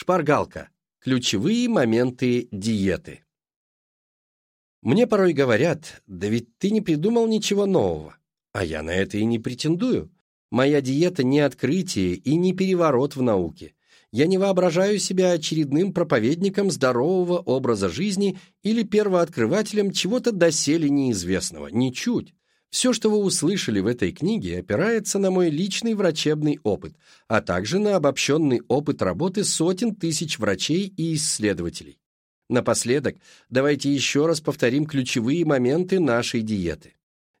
Шпаргалка. Ключевые моменты диеты. Мне порой говорят, да ведь ты не придумал ничего нового. А я на это и не претендую. Моя диета не открытие и не переворот в науке. Я не воображаю себя очередным проповедником здорового образа жизни или первооткрывателем чего-то доселе неизвестного. Ничуть. Все, что вы услышали в этой книге, опирается на мой личный врачебный опыт, а также на обобщенный опыт работы сотен тысяч врачей и исследователей. Напоследок, давайте еще раз повторим ключевые моменты нашей диеты.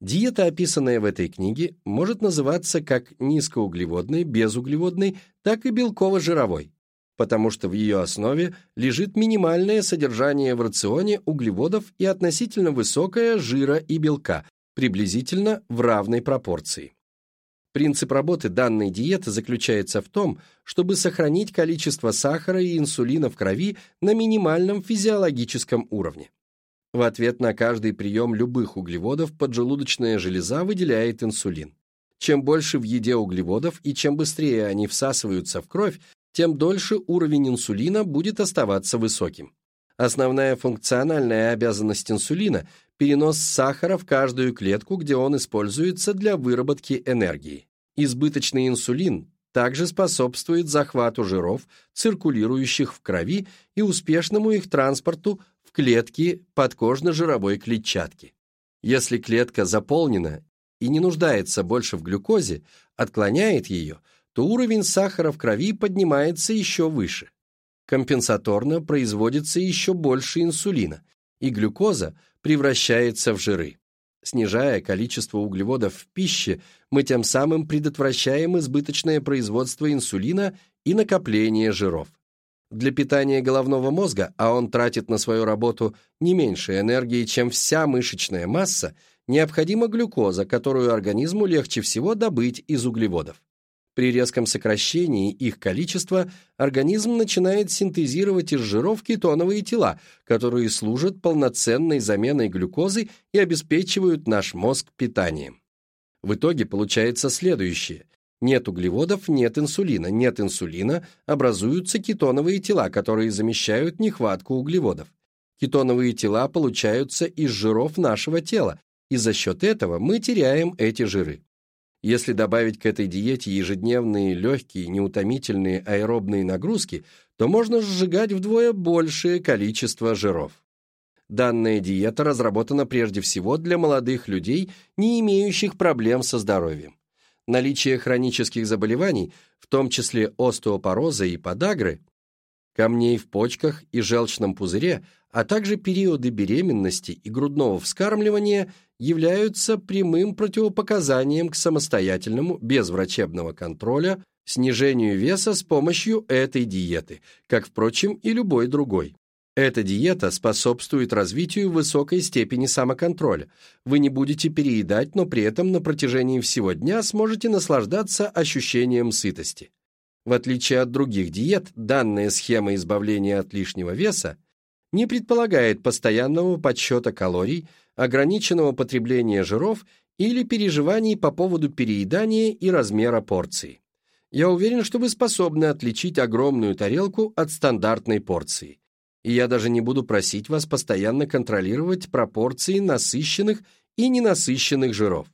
Диета, описанная в этой книге, может называться как низкоуглеводной, безуглеводной, так и белково-жировой, потому что в ее основе лежит минимальное содержание в рационе углеводов и относительно высокое жира и белка, приблизительно в равной пропорции. Принцип работы данной диеты заключается в том, чтобы сохранить количество сахара и инсулина в крови на минимальном физиологическом уровне. В ответ на каждый прием любых углеводов поджелудочная железа выделяет инсулин. Чем больше в еде углеводов и чем быстрее они всасываются в кровь, тем дольше уровень инсулина будет оставаться высоким. Основная функциональная обязанность инсулина – перенос сахара в каждую клетку, где он используется для выработки энергии. Избыточный инсулин также способствует захвату жиров, циркулирующих в крови, и успешному их транспорту в клетки подкожно-жировой клетчатки. Если клетка заполнена и не нуждается больше в глюкозе, отклоняет ее, то уровень сахара в крови поднимается еще выше компенсаторно производится еще больше инсулина, и глюкоза превращается в жиры. Снижая количество углеводов в пище, мы тем самым предотвращаем избыточное производство инсулина и накопление жиров. Для питания головного мозга, а он тратит на свою работу не меньше энергии, чем вся мышечная масса, необходима глюкоза, которую организму легче всего добыть из углеводов. При резком сокращении их количества организм начинает синтезировать из жиров кетоновые тела, которые служат полноценной заменой глюкозы и обеспечивают наш мозг питанием. В итоге получается следующее. Нет углеводов, нет инсулина. Нет инсулина, образуются кетоновые тела, которые замещают нехватку углеводов. Кетоновые тела получаются из жиров нашего тела, и за счет этого мы теряем эти жиры. Если добавить к этой диете ежедневные легкие, неутомительные аэробные нагрузки, то можно сжигать вдвое большее количество жиров. Данная диета разработана прежде всего для молодых людей, не имеющих проблем со здоровьем. Наличие хронических заболеваний, в том числе остеопороза и подагры, камней в почках и желчном пузыре, а также периоды беременности и грудного вскармливания являются прямым противопоказанием к самостоятельному, без врачебного контроля, снижению веса с помощью этой диеты, как, впрочем, и любой другой. Эта диета способствует развитию высокой степени самоконтроля. Вы не будете переедать, но при этом на протяжении всего дня сможете наслаждаться ощущением сытости. В отличие от других диет, данная схема избавления от лишнего веса не предполагает постоянного подсчета калорий, ограниченного потребления жиров или переживаний по поводу переедания и размера порции. Я уверен, что вы способны отличить огромную тарелку от стандартной порции. И я даже не буду просить вас постоянно контролировать пропорции насыщенных и ненасыщенных жиров.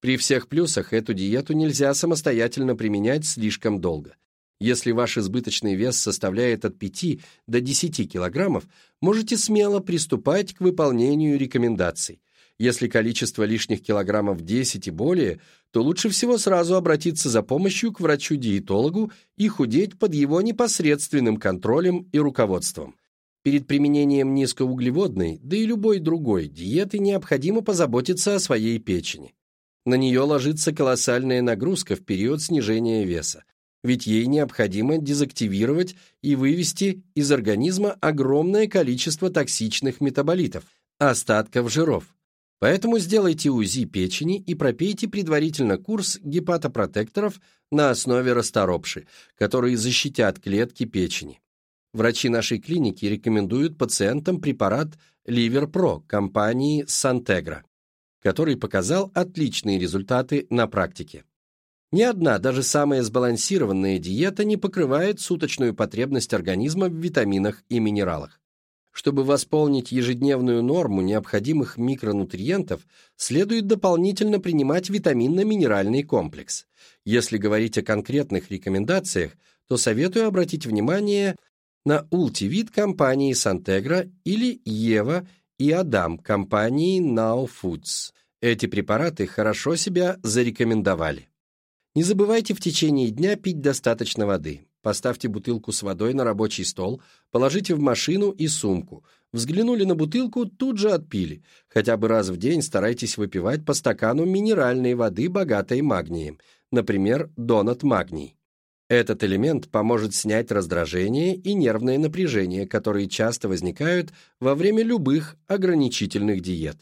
При всех плюсах эту диету нельзя самостоятельно применять слишком долго. Если ваш избыточный вес составляет от 5 до 10 килограммов, можете смело приступать к выполнению рекомендаций. Если количество лишних килограммов 10 и более, то лучше всего сразу обратиться за помощью к врачу-диетологу и худеть под его непосредственным контролем и руководством. Перед применением низкоуглеводной, да и любой другой диеты необходимо позаботиться о своей печени. На нее ложится колоссальная нагрузка в период снижения веса ведь ей необходимо дезактивировать и вывести из организма огромное количество токсичных метаболитов, остатков жиров. Поэтому сделайте УЗИ печени и пропейте предварительно курс гепатопротекторов на основе расторопши, которые защитят клетки печени. Врачи нашей клиники рекомендуют пациентам препарат Ливерпро компании Сантегра, который показал отличные результаты на практике. Ни одна, даже самая сбалансированная диета не покрывает суточную потребность организма в витаминах и минералах. Чтобы восполнить ежедневную норму необходимых микронутриентов, следует дополнительно принимать витаминно-минеральный комплекс. Если говорить о конкретных рекомендациях, то советую обратить внимание на Ultivit компании Santegra или Ева и Адам компании Now Foods. Эти препараты хорошо себя зарекомендовали. Не забывайте в течение дня пить достаточно воды. Поставьте бутылку с водой на рабочий стол, положите в машину и сумку. Взглянули на бутылку, тут же отпили. Хотя бы раз в день старайтесь выпивать по стакану минеральной воды, богатой магнием. Например, донат магний. Этот элемент поможет снять раздражение и нервное напряжение, которые часто возникают во время любых ограничительных диет.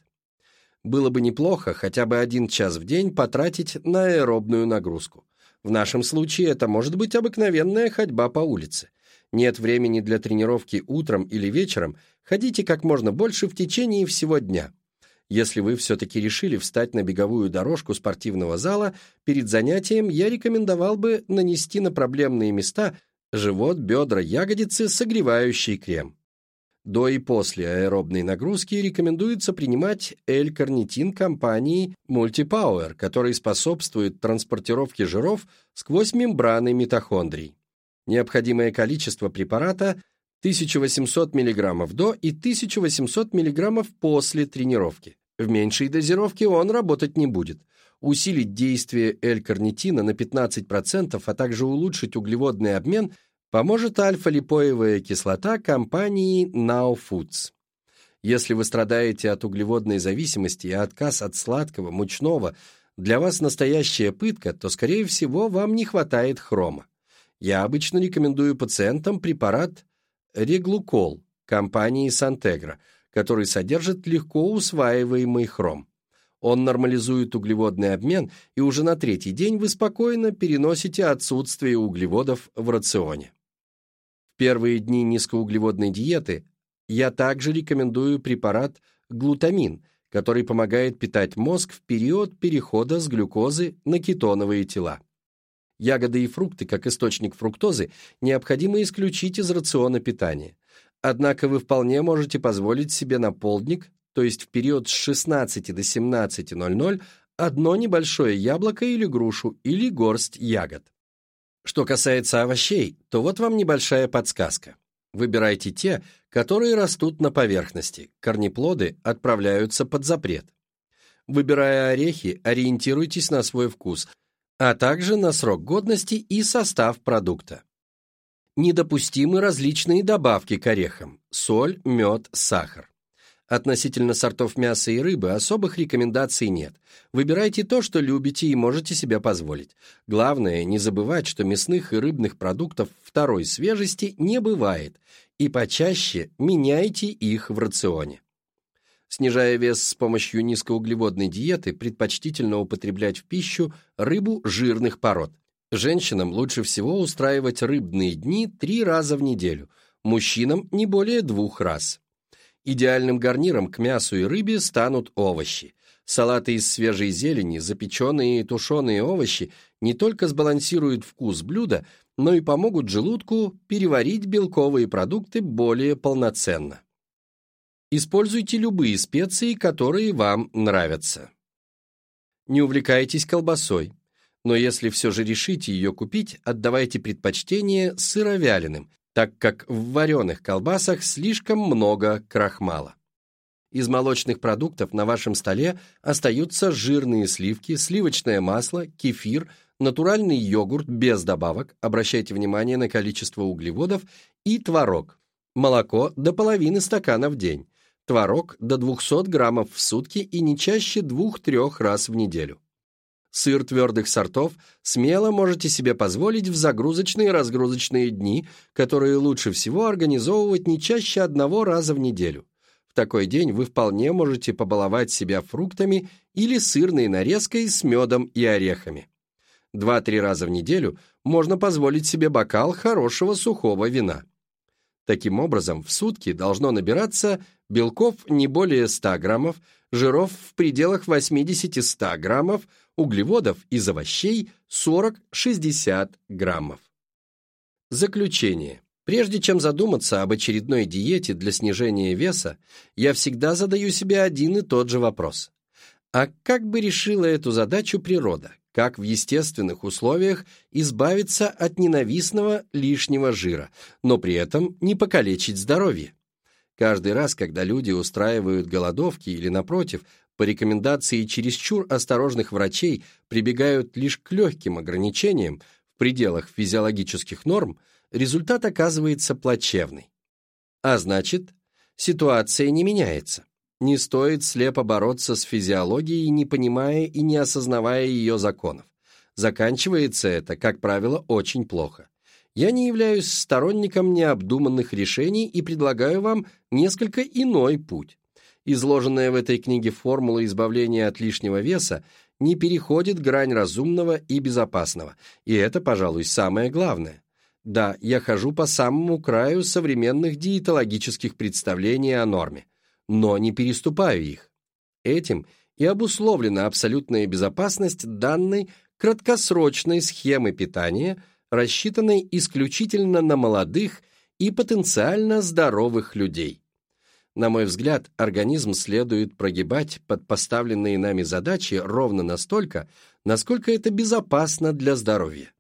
Было бы неплохо хотя бы один час в день потратить на аэробную нагрузку. В нашем случае это может быть обыкновенная ходьба по улице. Нет времени для тренировки утром или вечером, ходите как можно больше в течение всего дня. Если вы все-таки решили встать на беговую дорожку спортивного зала, перед занятием я рекомендовал бы нанести на проблемные места живот, бедра, ягодицы согревающий крем. До и после аэробной нагрузки рекомендуется принимать L-карнитин компании Multipower, который способствует транспортировке жиров сквозь мембраны митохондрий. Необходимое количество препарата 1800 мг до и 1800 мг после тренировки. В меньшей дозировке он работать не будет. Усилить действие L-карнитина на 15%, а также улучшить углеводный обмен – поможет альфа-липоевая кислота компании Now Foods. Если вы страдаете от углеводной зависимости и отказ от сладкого, мучного, для вас настоящая пытка, то, скорее всего, вам не хватает хрома. Я обычно рекомендую пациентам препарат Реглукол компании Сантегра, который содержит легко усваиваемый хром. Он нормализует углеводный обмен, и уже на третий день вы спокойно переносите отсутствие углеводов в рационе первые дни низкоуглеводной диеты я также рекомендую препарат глутамин, который помогает питать мозг в период перехода с глюкозы на кетоновые тела. Ягоды и фрукты, как источник фруктозы, необходимо исключить из рациона питания. Однако вы вполне можете позволить себе на полдник, то есть в период с 16 до 17.00, одно небольшое яблоко или грушу, или горсть ягод. Что касается овощей, то вот вам небольшая подсказка. Выбирайте те, которые растут на поверхности. Корнеплоды отправляются под запрет. Выбирая орехи, ориентируйтесь на свой вкус, а также на срок годности и состав продукта. Недопустимы различные добавки к орехам – соль, мед, сахар. Относительно сортов мяса и рыбы особых рекомендаций нет. Выбирайте то, что любите и можете себе позволить. Главное, не забывать, что мясных и рыбных продуктов второй свежести не бывает, и почаще меняйте их в рационе. Снижая вес с помощью низкоуглеводной диеты, предпочтительно употреблять в пищу рыбу жирных пород. Женщинам лучше всего устраивать рыбные дни три раза в неделю, мужчинам не более двух раз. Идеальным гарниром к мясу и рыбе станут овощи. Салаты из свежей зелени, запеченные и тушеные овощи не только сбалансируют вкус блюда, но и помогут желудку переварить белковые продукты более полноценно. Используйте любые специи, которые вам нравятся. Не увлекайтесь колбасой, но если все же решите ее купить, отдавайте предпочтение сыровяленым, так как в вареных колбасах слишком много крахмала. Из молочных продуктов на вашем столе остаются жирные сливки, сливочное масло, кефир, натуральный йогурт без добавок, обращайте внимание на количество углеводов, и творог. Молоко до половины стакана в день. Творог до 200 граммов в сутки и не чаще 2-3 раз в неделю. Сыр твердых сортов смело можете себе позволить в загрузочные и разгрузочные дни, которые лучше всего организовывать не чаще одного раза в неделю. В такой день вы вполне можете побаловать себя фруктами или сырной нарезкой с медом и орехами. Два-три раза в неделю можно позволить себе бокал хорошего сухого вина. Таким образом, в сутки должно набираться белков не более 100 граммов, жиров в пределах 80-100 граммов, углеводов из овощей 40-60 граммов. Заключение. Прежде чем задуматься об очередной диете для снижения веса, я всегда задаю себе один и тот же вопрос. А как бы решила эту задачу природа? Как в естественных условиях избавиться от ненавистного лишнего жира, но при этом не покалечить здоровье? Каждый раз, когда люди устраивают голодовки или, напротив, по рекомендации чересчур осторожных врачей прибегают лишь к легким ограничениям в пределах физиологических норм, результат оказывается плачевный. А значит, ситуация не меняется. Не стоит слепо бороться с физиологией, не понимая и не осознавая ее законов. Заканчивается это, как правило, очень плохо. Я не являюсь сторонником необдуманных решений и предлагаю вам несколько иной путь. Изложенная в этой книге формула избавления от лишнего веса не переходит грань разумного и безопасного, и это, пожалуй, самое главное. Да, я хожу по самому краю современных диетологических представлений о норме, но не переступаю их. Этим и обусловлена абсолютная безопасность данной краткосрочной схемы питания, рассчитанной исключительно на молодых и потенциально здоровых людей. На мой взгляд, организм следует прогибать под поставленные нами задачи ровно настолько, насколько это безопасно для здоровья.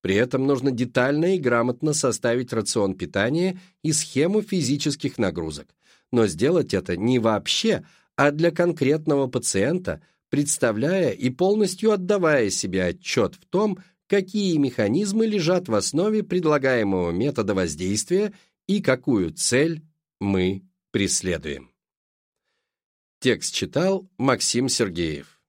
При этом нужно детально и грамотно составить рацион питания и схему физических нагрузок. Но сделать это не вообще, а для конкретного пациента, представляя и полностью отдавая себе отчет в том, какие механизмы лежат в основе предлагаемого метода воздействия и какую цель мы преследуем. Текст читал Максим Сергеев.